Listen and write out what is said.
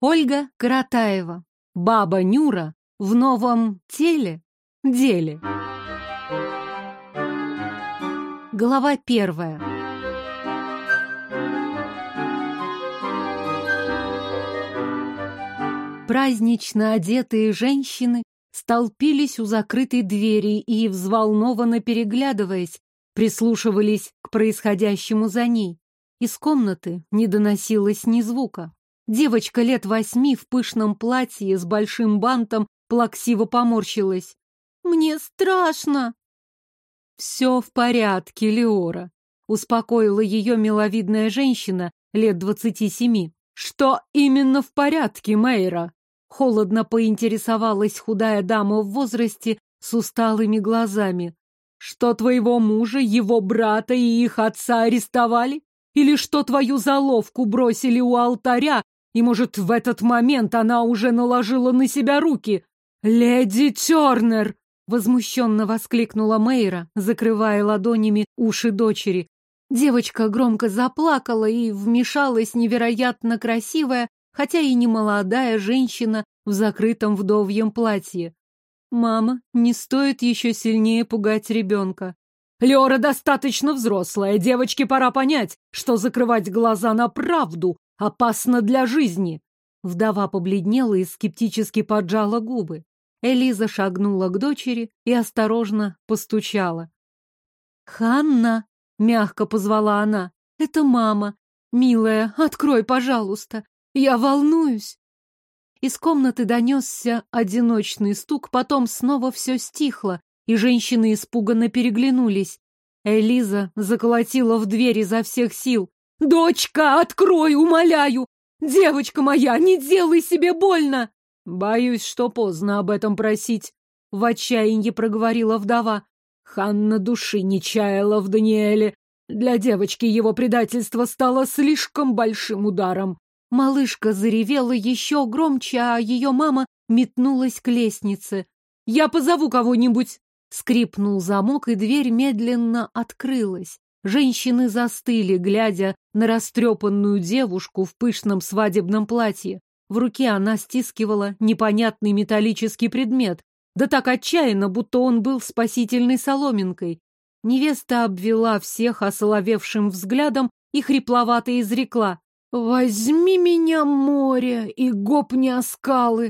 Ольга Каратаева. Баба Нюра в новом теле. Деле. Глава первая. Празднично одетые женщины столпились у закрытой двери и, взволнованно переглядываясь, прислушивались к происходящему за ней. Из комнаты не доносилось ни звука. Девочка лет восьми в пышном платье с большим бантом плаксиво поморщилась. «Мне страшно!» «Все в порядке, Леора», — успокоила ее миловидная женщина лет двадцати семи. «Что именно в порядке, Мейра?» Холодно поинтересовалась худая дама в возрасте с усталыми глазами. «Что твоего мужа, его брата и их отца арестовали? Или что твою заловку бросили у алтаря, и, может, в этот момент она уже наложила на себя руки? Леди Тернер!» Возмущенно воскликнула Мейра, закрывая ладонями уши дочери. Девочка громко заплакала и вмешалась невероятно красивая, хотя и не молодая женщина в закрытом вдовьем платье. Мама, не стоит еще сильнее пугать ребенка. Леора достаточно взрослая, девочке пора понять, что закрывать глаза на правду опасно для жизни. Вдова побледнела и скептически поджала губы. Элиза шагнула к дочери и осторожно постучала. «Ханна!» — мягко позвала она. «Это мама. Милая, открой, пожалуйста. Я волнуюсь. Из комнаты донесся одиночный стук, потом снова все стихло, и женщины испуганно переглянулись. Элиза заколотила в дверь изо всех сил. «Дочка, открой, умоляю! Девочка моя, не делай себе больно!» «Боюсь, что поздно об этом просить», — в отчаянии проговорила вдова. Ханна души не чаяла в Даниэле. Для девочки его предательство стало слишком большим ударом. Малышка заревела еще громче, а ее мама метнулась к лестнице. «Я позову кого-нибудь!» Скрипнул замок, и дверь медленно открылась. Женщины застыли, глядя на растрепанную девушку в пышном свадебном платье. В руке она стискивала непонятный металлический предмет, да так отчаянно, будто он был спасительной соломинкой. Невеста обвела всех осоловевшим взглядом и хрипловато изрекла. «Возьми меня, море, и гопни о скалы!»